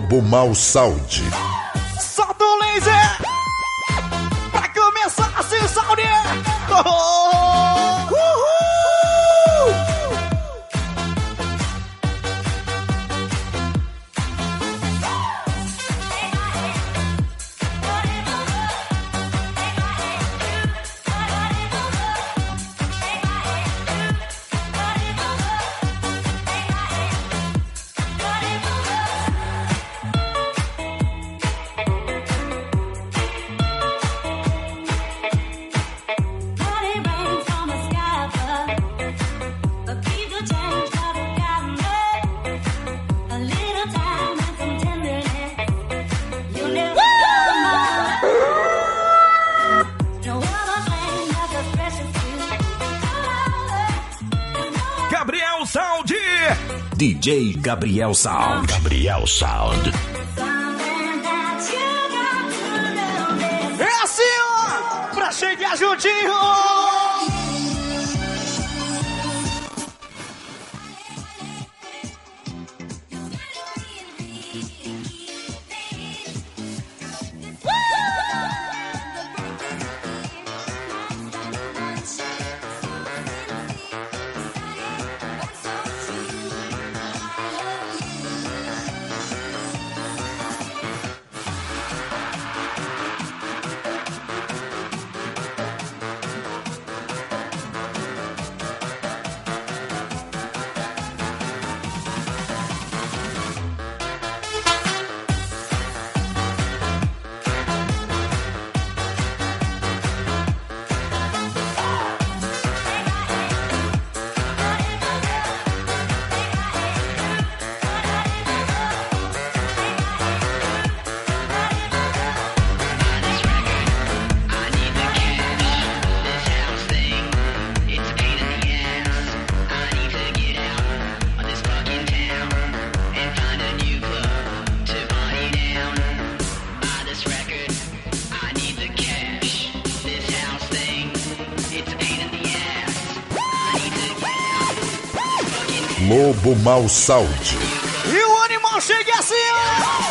Lobo Mal Saúde. DJ Gabriel Sound. Gabriel Sound. É assim, ó! Pra chegar juntinho! Mal Saúde. E o animal chega assim, ó!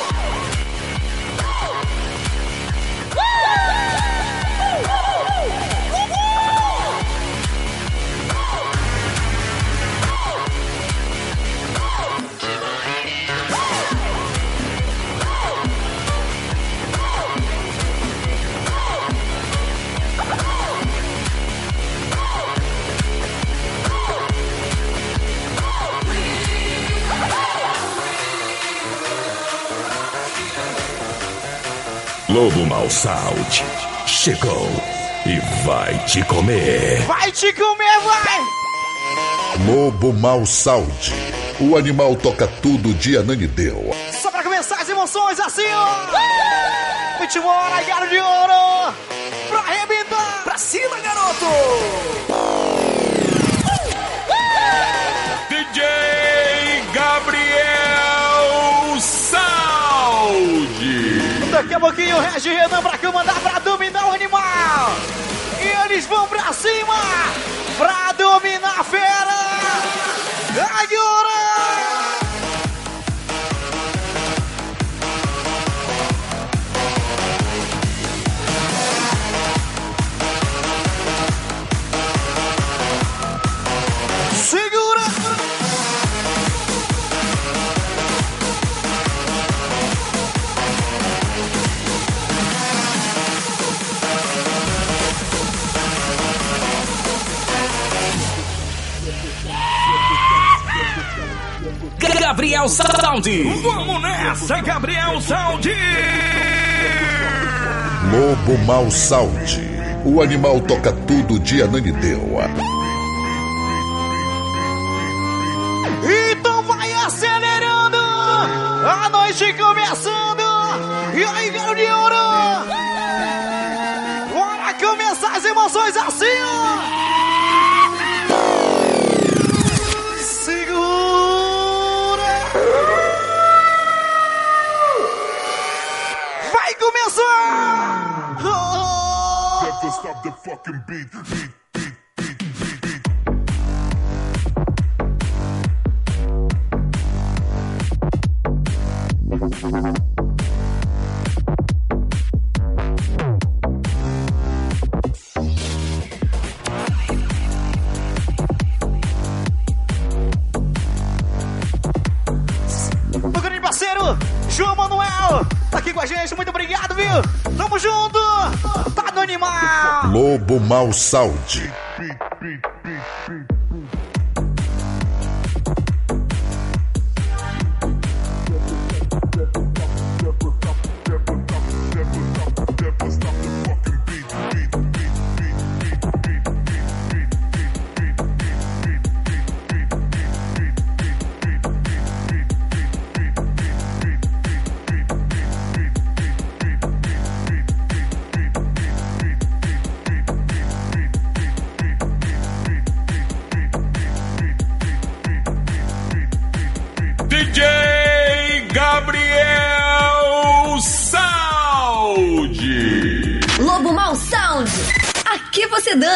Lobo Mal Sound. Chegou e vai te comer. Vai te comer, vai! Lobo Mal Saúde. O animal toca tudo de Ananideu. Só pra começar as emoções assim, ó! Vamos embora, garo de ouro! Pra arrebentar! Pra cima, garoto! Pouquinho o Regi Renan pra comandar pra dominar o animal! E eles vão pra cima! Pra dominar a Gabriel Sound. Vamos nessa, Gabriel Sound. Lobo Mal Saúde. O animal toca tudo de Ananideu. Então vai acelerando! A noite começando! E aí, ouro! Bora começar as emoções assim, ó! Stop the fucking beat, beat, beat, beat, beat, João Manuel, tá aqui com a gente, muito obrigado, viu? Tamo junto! Tá no animal! Lobo Mal Saúde.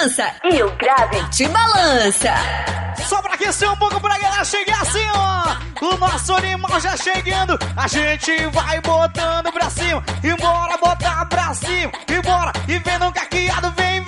Dança e o grave te balança. Só pra aquecer um pouco pra galera chegar assim, ó. O nosso animal já chegando. A gente vai botando pra cima. E bora botar pra cima. E bora. E vem no caqueado, vem,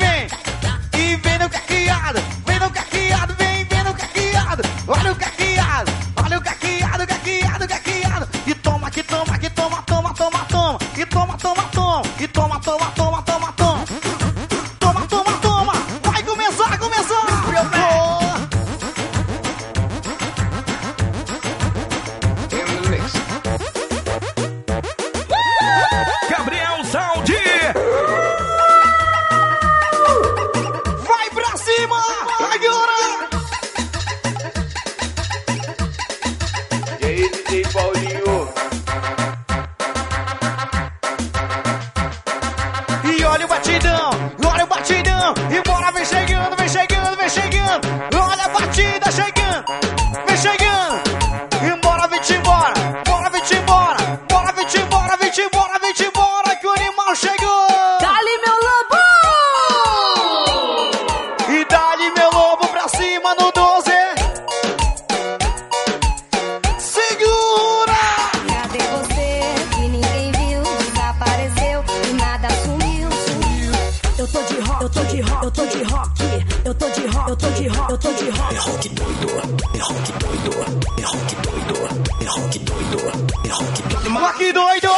tô de rock. É rock doido, é rock doido, é rock doido, é rock doido, é rock doido. Rock doido!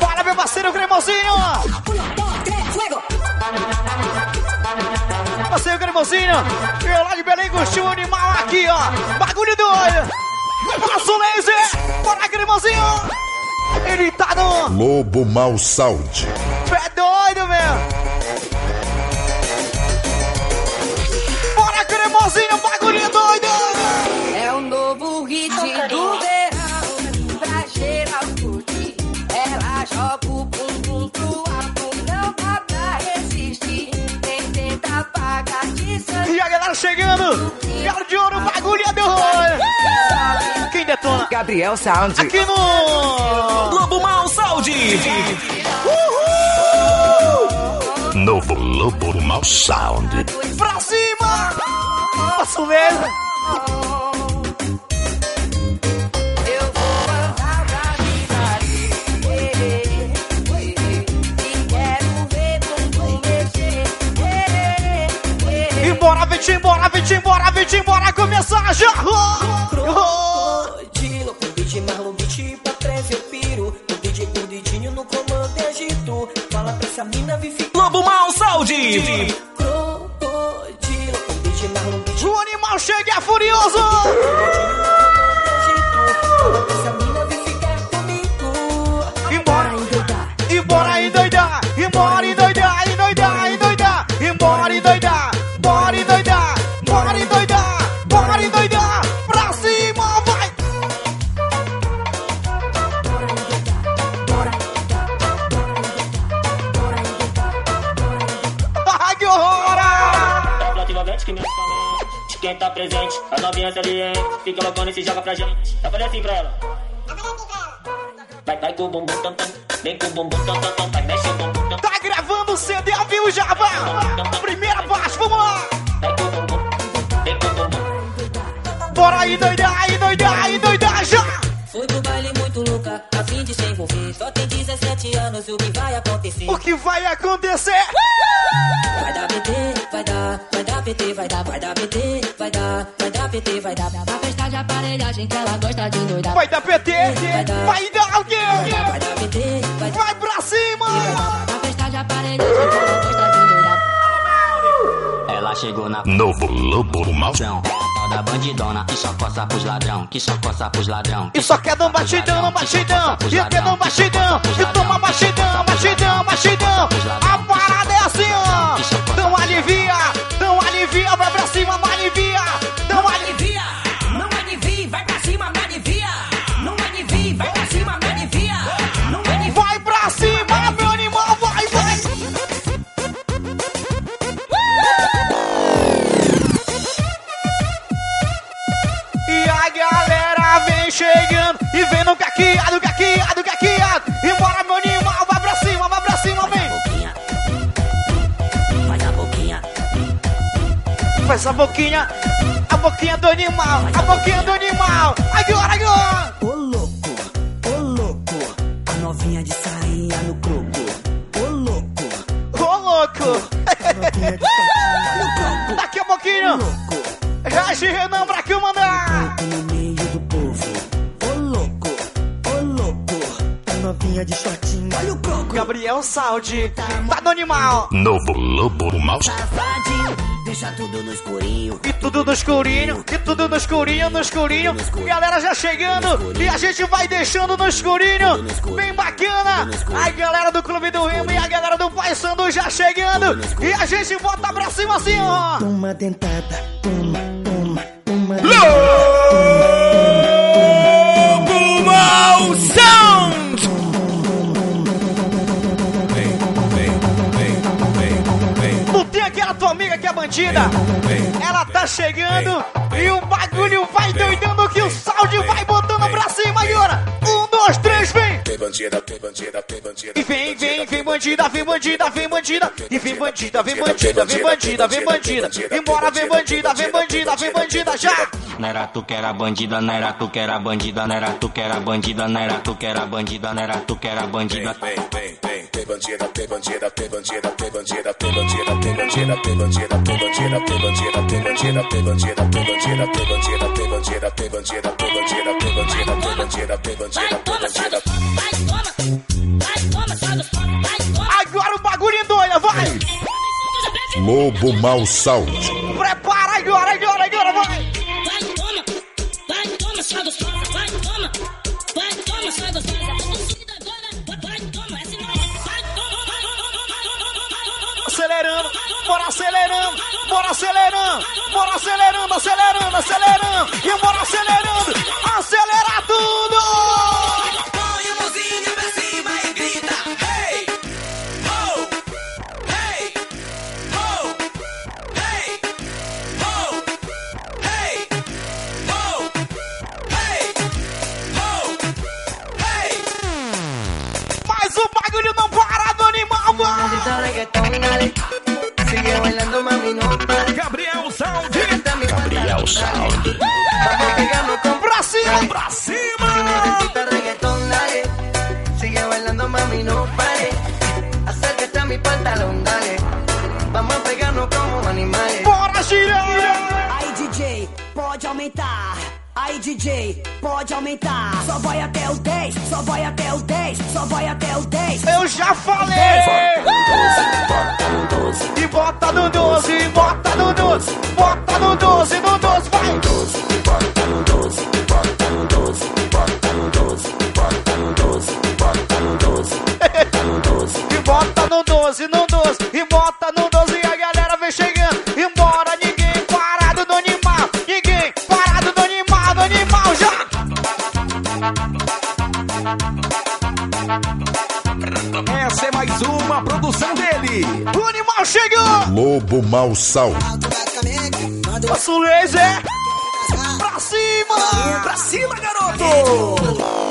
Fala, meu parceiro cremosinho! Parceiro cremosinho! Eu lá de Belém curtiu o animal aqui, ó! Bagulho doido! Nosso laser! Bora, cremosinho! Ele Lobo Mal Saúde. Gabriel Sound. Aqui no... Lobo Mal Saúde. Novo Lobo Mal Sound. Pra cima! Posso mesmo? Eu vou andar pra Vidari. E quero ver bumbum mexer. E bora, vem embora, vem embora, vem embora, começar já! Crocodilo, pra 13 eu piro. O DJ gordidinho no comando é e agito. Fala pra essa mina vive. Lobo mal, saúde! Crocodilo. O DJ O animal chega é furioso! presente, que. De quem tá presente, a novinha saliente. Fica colocando e se joga pra gente. Tá falando assim pra ela. Tá assim vai, vai com o bumbum tam tam. Vem com o bumbum tam tam tam. Vai, mexe o bumbum tam. Tá gravando o CD, viu, Java? Primeira parte, vamos lá. Vai com o bumbum. Vem com o bumbum. Bora aí, doidar, aí, doidar, aí, doidar, já! Fui pro baile muito louca, a fim de se envolver. Só tem 17 anos, o que vai acontecer? O que vai acontecer? Uh! PT, vai dar, vai dar PT, vai dar, vai dar PT, vai dar. Na festa de aparelhagem que ela gosta de doidar. Vai dar PT, vai dar o quê? Vai dar PT, vai dar. Vai pra cima! Na festa de aparelhagem que ela gosta de doidar. Ela chegou na Novo Lobo Mal. chão. Da bandidona que só coça pros ladrão, que só coça pros ladrão. E só quer dar um batidão, um batidão. E eu quero dar um batidão. E toma batidão, batidão, batidão. A parada é assim, ó. Não alivia, Live, pra cima, vai. Boquinha, a boquinha do animal, a boquinha do animal. Agora, agora. Ô louco, ô louco, a novinha de sainha no croco. Ô louco, Ô, louco. a novinha de sainha no croco. Daqui a pouquinho, Louco, Reage Renan pra que mandar. no meio do povo. Ô louco, ô louco, a novinha de shortinho. Olha o croco. Gabriel Saldi, tá no animal. Novo Lobo Mal. Deixa tudo no escurinho. E tudo no escurinho, e tudo no escurinho, no escurinho. Galera já chegando e a gente vai deixando no escurinho. Bem bacana. A galera do Clube do Remo e a galera do Pai Sandu já chegando. E a gente bota pra cima assim, ó. Toma dentada, toma, é? Ela tá chegando e o bagulho vai doidando que o salde vai botando pra cima agora. Um, dois, três, vem! Tem bandida, tem bandida, tem bandida. E vem, vem, vem bandida, vem bandida, vem bandida. E vem bandida, vem bandida, vem bandida, vem bandida. Embora vem bandida, vem bandida, vem bandida já. Não era tu que era bandida, não era tu que era bandida, não era tu que era bandida, não era tu que era bandida, não era tu que era bandida. Vem, vem, vem. Bandida, tem bandida, tem bandida, tem bandida, tem bandida, tem bandida, tem bandida, tem bandida, tem bandida, tem bandida, tem bandida, tem bandida, tem bandida, tem bandida, tem bandida, tem bandida, tem bandida, tem bandida, tem bandida, tem bandida. Agora o bagulho endoida, vai! Lobo Mal Sound. Prepara agora, agora, agora, vai! Vai, toma, vai, toma, sua gostosa, vai, toma, vai, toma, sua gostosa. Vai, toma, Acelerando, bora acelerando, bora acelerando, bora acelerando, acelerando, acelerando, e bora acelerando, acelera Sound. Vamos pegando Pra cima! Pra cima! necesita reggaetón, dale. Sigue bailando, mami, no pare. Acércate a mi pantalón, dale. Vamos a pegarnos como animales. Bora girar! Aí DJ, pode aumentar. Aí DJ, pode aumentar. Só vai até o 10, só vai até o 10, só vai até o 10. Eu já falei! E Lobo Mal Sound. Nosso laser! Pra cima! Pra cima, garoto!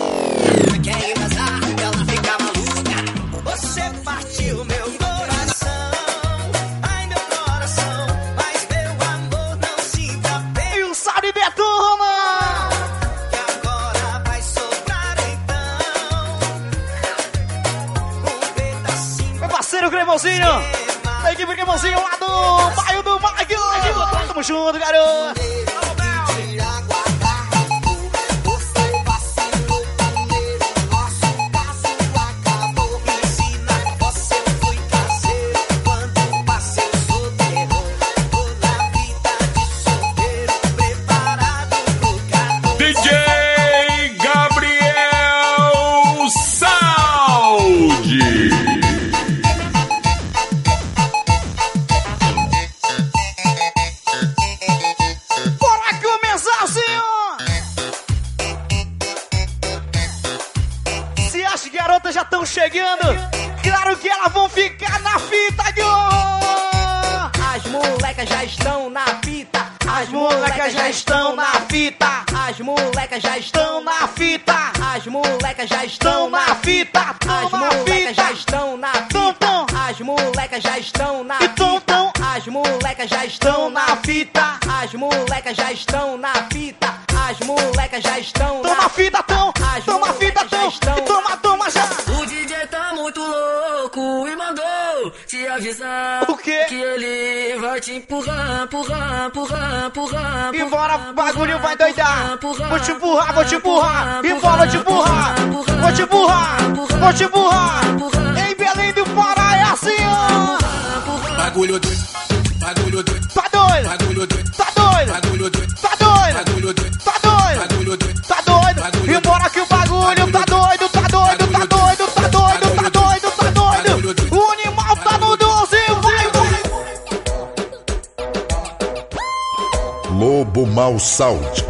Louco e mandou te avisar O quê? que ele vai te empurrar, empurrar, empurrar, empurrar. E bora, o bagulho vai doidar. Vou te empurrar, vou te empurrar. E bora, te empurrar. Vou te empurrar. Vou te empurrar. Em Belém do Pará é assim, ó. Bagulho doido, bagulho doido, Tá doido? bagulho doido, Tá doido? bagulho doido, Tá doido? bagulho doido, Tá doido? bagulho doido. Tá doido? E bora que o bagulho tá doido, Grupo Mal Saúde.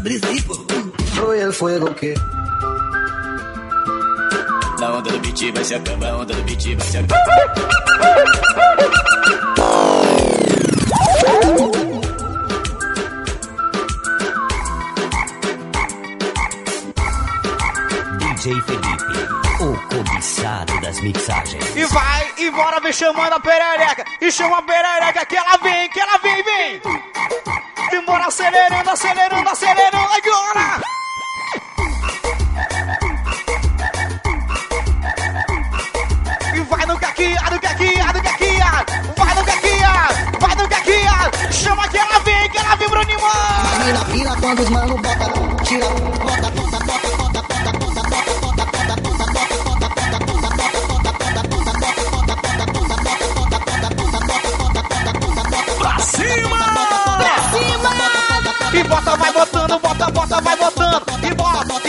Mal. Foi el fuego que Na onda do beat vai se acabar, a onda do beat vai se acabar. DJ Felipe, o cobiçado das mixagens. E vai, e bora, vem chamando a perereca. E chama a perereca que ela vem, que ela vem, vem. Bora acelerando, acelerando, quando os mano bota, tira, bota, bota, bota, bota, bota, bota, bota, bota, bota, bota, bota, Pra cima! E bota, vai botando, bota, bota, vai botando. E bota,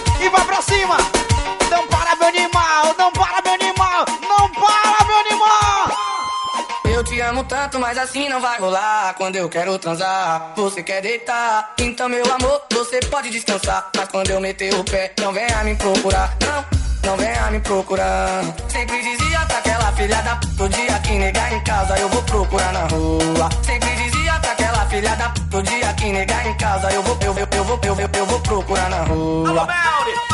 tanto, mas assim não vai rolar. Quando eu quero transar, você quer deitar. Então, meu amor, você pode descansar. Mas quando eu meter o pé, não venha me procurar. Não, não venha me procurar. Sempre dizia pra aquela filha da puta, o dia que negar em casa, eu vou procurar na rua. Sempre dizia pra aquela filha da puta, o dia que negar em casa, eu vou, eu, eu, eu vou, eu, eu, eu vou procurar na rua. E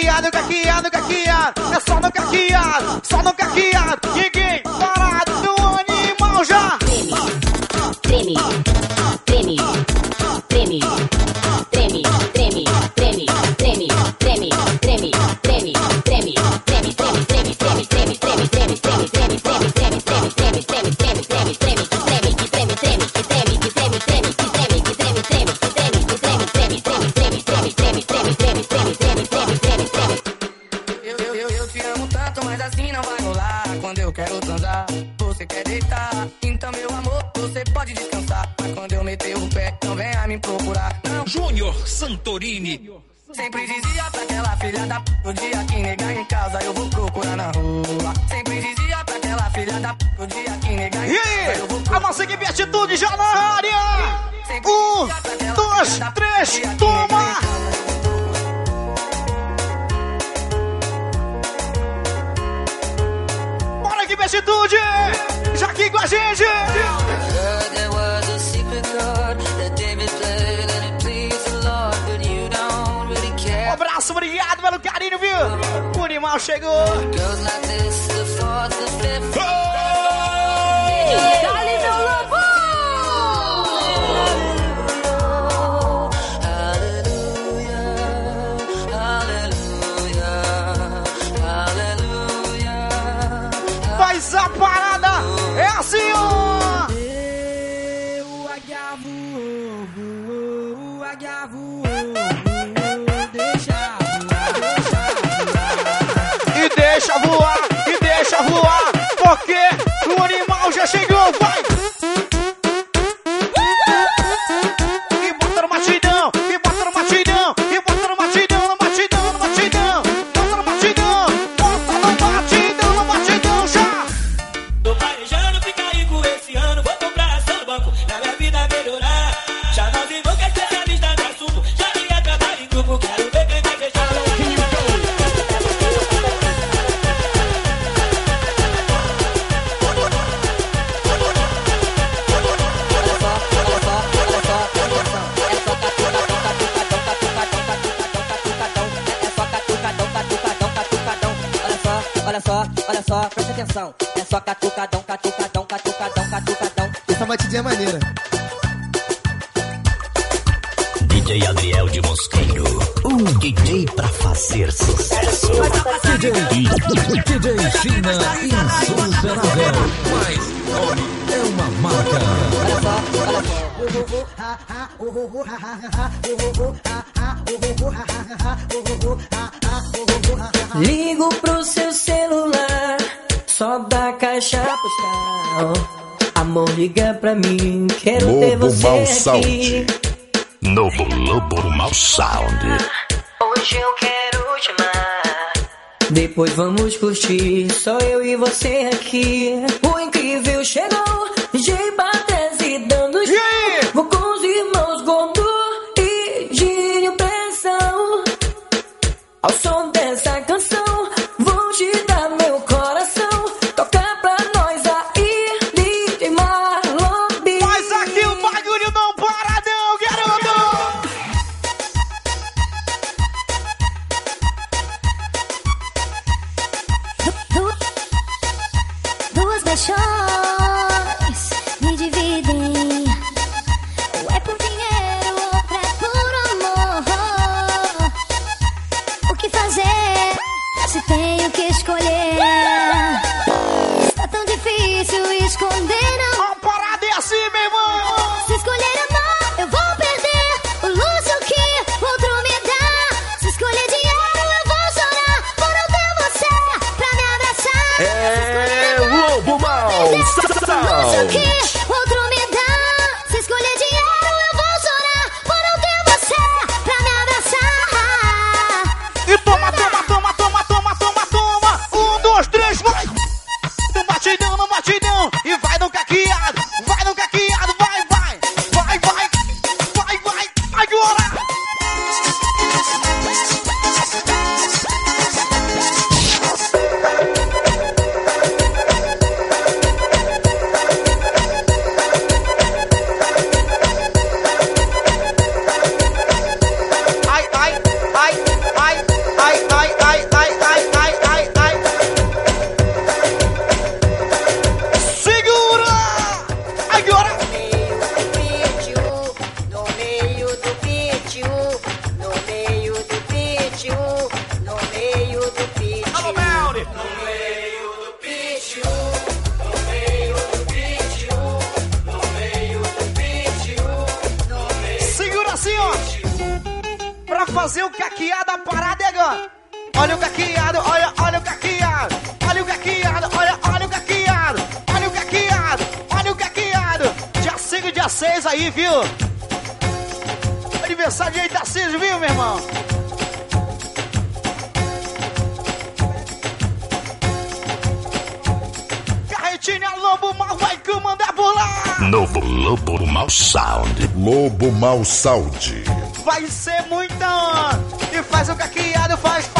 caquear, não caquear, não caquear, é só não caquear, só não caquear, atitude! Já aqui com a gente! Um abraço, obrigado pelo carinho, viu? O animal chegou! Oh! já chegou, vai! pra mim. Quero Lobo ter você Mal aqui. Sound. Novo Lobo Mal Sound. Hoje eu quero te amar. Depois vamos curtir, só eu e você aqui. O incrível chegou de baixo. Wow. Pra fazer o caqueado, a parada é agora. Olha o caqueado, olha, olha o caqueado. Olha o caqueado, olha, olha o caqueado. Olha o caqueado, olha o caqueado. Dia 5 dia 6 aí, viu? Aniversário de Itacísio, viu, meu irmão? Carretinha Lobo Mal vai comandar por lá! Novo Lobo Mal Sound. Lobo Mal Sound. Vai ser muita E faz o caqueado, faz, faz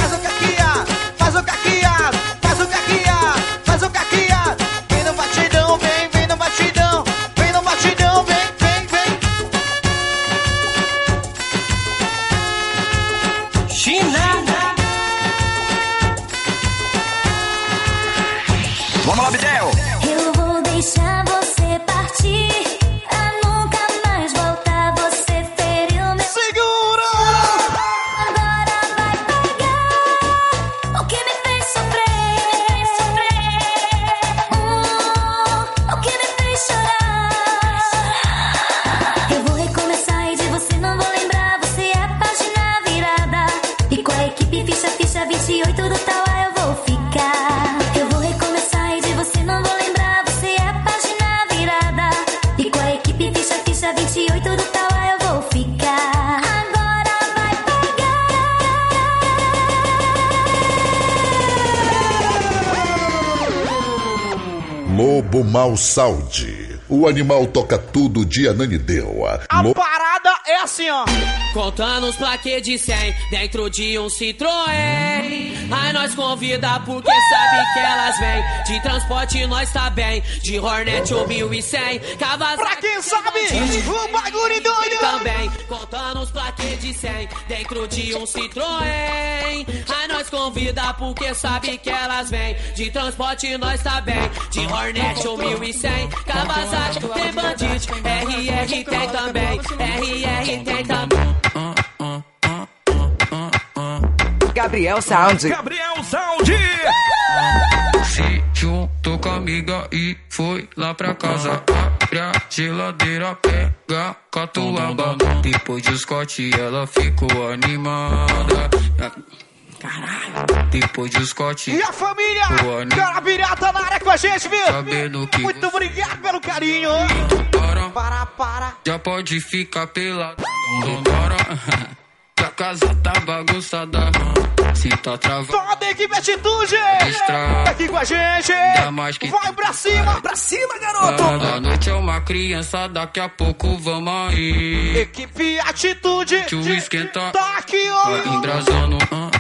Lobo Mal Sound. O animal toca tudo de Ananindeua. A Lo- parada é assim, ó Contando os plaquês de 100 dentro de um Citroën. Aí nós convida porque sabe que elas vêm. De transporte nós tá bem. De Hornet ou 1100. Kawasaki. Pra quem sabe, o bagulho doido. Também contando os plaquês de 100 dentro de um Citroën. Aí nós convida porque sabe que elas vêm. De transporte nós tá bem. De Hornet ou 1100. Kawasaki tem Bandit. RR tem também. RR tem também. Gabriel Sound. Gabriel Sound. Se juntou com a amiga e foi lá pra casa. Abre a geladeira, pega catuaba. Depois de Scott, ela ficou animada. Caralho. Depois de Scott. E a família ficou animada. Cara Pirata na área com a gente, viu? Sabendo que Muito obrigado pelo carinho. Para, para. Já pode ficar pelado. Vambora. Que a casa tá bagunçada. Se tá travado. Toda a equipe Atitude. Extra. Aqui com a gente. Dá mais que- Vai pra cima. Pra cima, A noite é uma criança, daqui a pouco vamos aí. Equipe Atitude. Que o esquenta. Tá aqui, ó. Vai embrasando. ah,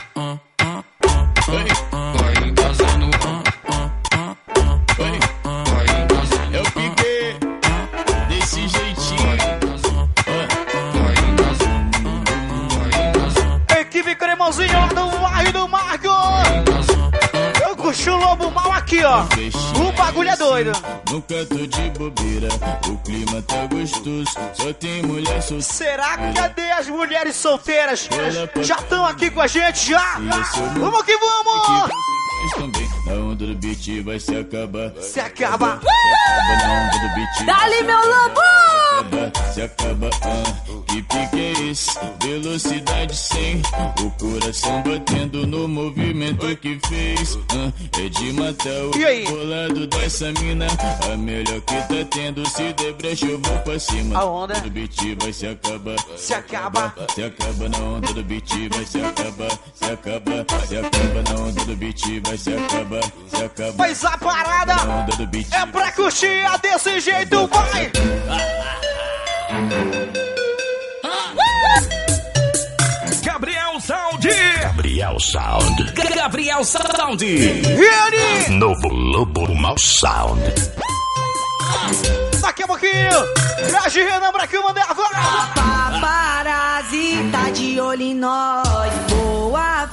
jeitinho. Equipe Cremosinho do. Eu curti o lobo mal aqui, ó. O bagulho é doido. Nunca tô de bobeira, o clima tá gostoso. Só tem mulher solteira. Será que cadê as mulheres solteiras? Já estão aqui com a gente, já? Vamos que vamos! Na onda do beat vai se acabar. Se acaba. Se acaba na onda do beat. Dali, meu lobo! Acaba, se acaba, ah, que pique é esse? Velocidade 100, o coração batendo no movimento que fez. ah, é de matar o bolado dessa mina, a melhor que tá tendo. Se der brecha, eu vou pra cima. A onda? do beat vai se acabar, Se acaba. se acaba na onda do beat, vai se acabar, se acaba, se acaba na onda do beat, vai se acabar, se acaba. Mas a parada é pra curtir é desse jeito, vai! Gabriel Sound. Gabriel Sound. Gabriel Sound. Ele! Novo Lobo Mal Sound. Daqui a pouquinho, Traje Renan pra que eu mandei agora! Paparazzi tá de olho em nós.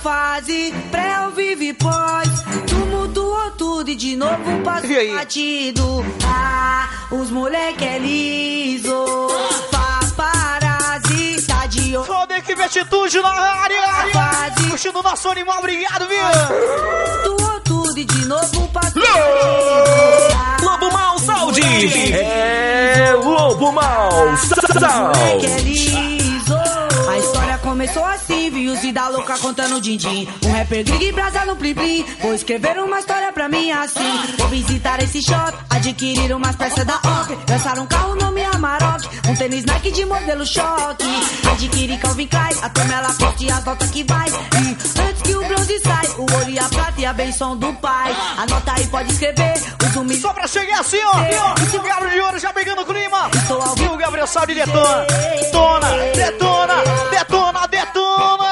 Fase, pré ao vivo e pós. Tu mudou tudo e de novo passou batido. Ah, os moleque é liso. Paparazzi tá de olho. Toda a equipe Atitude na área! Curtindo o nosso animal, obrigado, viu? Mudou tudo e de novo passou Lobo Mal Sound. É Lobo Mal Moleque começou assim, vi os vida louca contando din-din. Um rapper grig brasa no plim plim. Vou escrever uma história pra mim assim. Vou visitar esse shopping, adquirir umas peças da OP. Lançar um carro nome Amarok, um tênis Nike de modelo choque. Adquirir Calvin Klein, a ela poste e a volta que vai. E antes que o bronze sai, o ouro e a prata e a benção do pai. Anota aí, pode escrever. Os humildes. Só pra chegar assim, ó. ó. O Gabriel de Ouro já pegando o clima. E o Gabriel Saldi detona. Detona, detona, detona.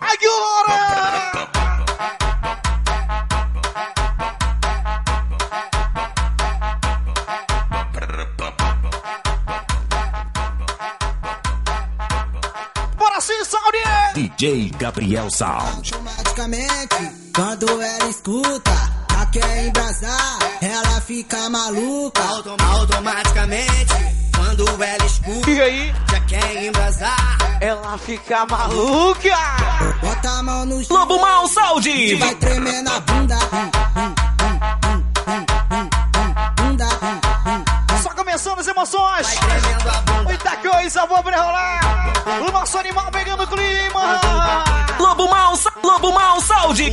Aguilera! Bora sim, Saldi! DJ Gabriel Sound. Automaticamente, quando ela escuta, já quer embrasar, ela fica maluca. Autom automaticamente, quando ela escuta, E aí? Quer embrasar. Ela fica maluca! Bota a mão no chão. Lobo Mal Saúde. Vai tremer na bunda. Bunda. Só começando as emoções! Muita coisa pra rolar! O nosso animal pegando clima! Lobo Mal, Lobo Mal Saúde.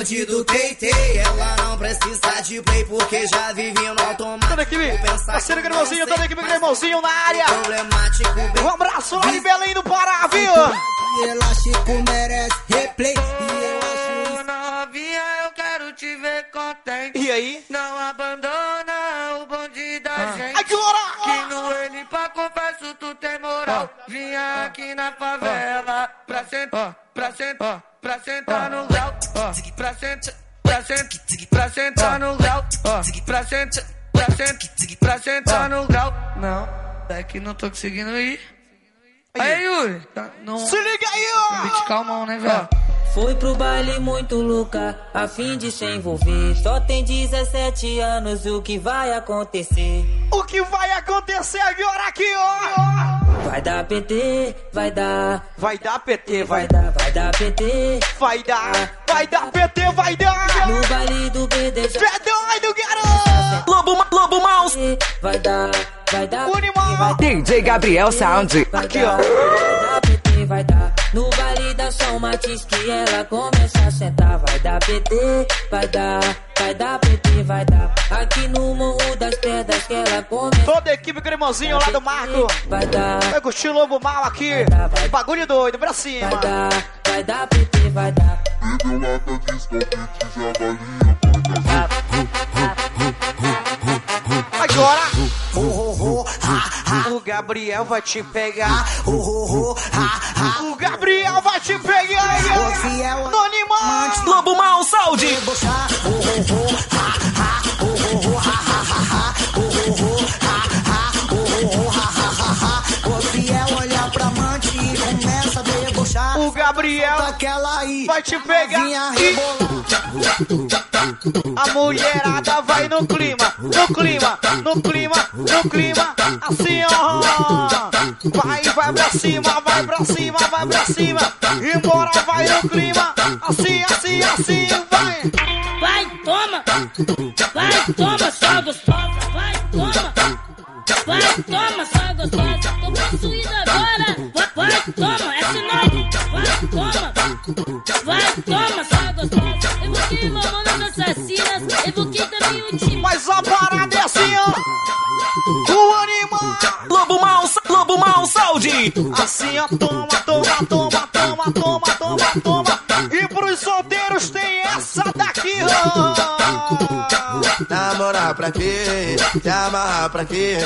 Bonde do Teitei, ela não precisa de play porque já vive no automático. Toda a equipe, parceiro Cremosinho, toda a equipe Cremosinho na área! Problemático, bem Um abraço lá de Belém do Pará, viu? E elástico merece replay. Novinha, eu quero te ver contente. E aí? Não abandona o bonde da gente. Agora! Que no ele pra confesso tu tem Vinha aqui na favela pra sentar, pra sentar, pra sentar no grau. Pra sentar, pra sentar, pra sentar no grau. Pra sentar, pra sentar, pra sentar no grau. Não, é que não tô conseguindo ir. Aí, Yuri, tá, não. Se liga aí, ó! Beat calmão, né, velho? Foi pro baile muito louca, a fim de se envolver. Só tem 17 anos, o que vai acontecer? O que vai acontecer agora aqui, ó? Vai dar PT, vai dar. Vai dar PT, vai Vai dar, vai dar PT. Vai dar, vai dar PT, vai dar! No baile do BDJ. Tu é doido, garoto! Lobo, Ma- Lobo Mal. Vai dar, vai dar. DJ Gabriel Sound. Aqui, ó! Vai dar vai dar. No baile da São Matiz que ela começa a sentar. Vai dar PT, vai dar. Vai dar PT, vai dar. Aqui no Morro das Pedras que ela começa. Toda a equipe Cremosinho lá do Marco! Vai dar, Vai curtir o Lobo Mal aqui! Bagulho doido, pra cima! vai dar. Vai dar PT, vai dar. Agora! O Gabriel vai te pegar! O Gabriel vai te pegar! No animal! Lobo Mal Saúde. O Gabriel Aquela aí vai te pegar! E a mulherada vai no clima! No clima! No clima! No clima! Assim, ó! Vai, vai pra cima! Vai pra cima! Vai pra cima! Embora, vai no clima! Assim, assim, assim! Vai! Vai, toma! Vai, toma, só gostosa! Vai, toma! Vai, toma, só gostosa! Tô possuída agora! Vai, vai, toma, é sinal! Vai, toma! Vai, toma, só gostosa! Evoquei mamonas assassinas, evoquei também o time! Mas a parada é assim, ó! O animal! Lobo Mal, Lobo Mal Saúde. Assim, ó, toma, toma, toma, toma, toma, toma, toma. Namorar pra quê? Te amarrar pra quê?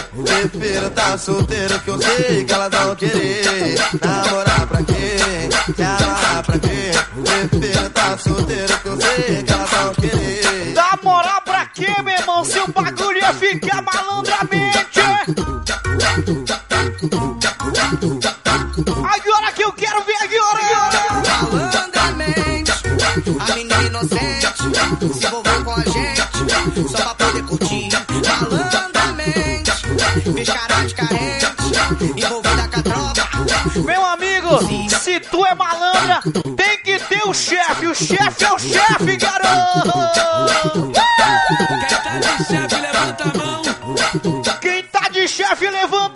Prefiro tá solteiro que eu sei que elas vão querer. Namorar pra quê? Te amarrar pra quê? Prefiro tá solteiro que eu sei que elas vão querer. Dá moral pra quê, meu irmão? Se o bagulho ia ficar malandramente. Agora que eu quero ver agora. Malandramente, a menina inocente se envolveu com a gente só malandramente. Carente, envolvida com a tropa. Meu amigo, se tu é malandra, tem que ter o um chefe. O chefe é o chefe, garoto. Quem tá de chefe, levanta a mão. Quem tá de chefe, levanta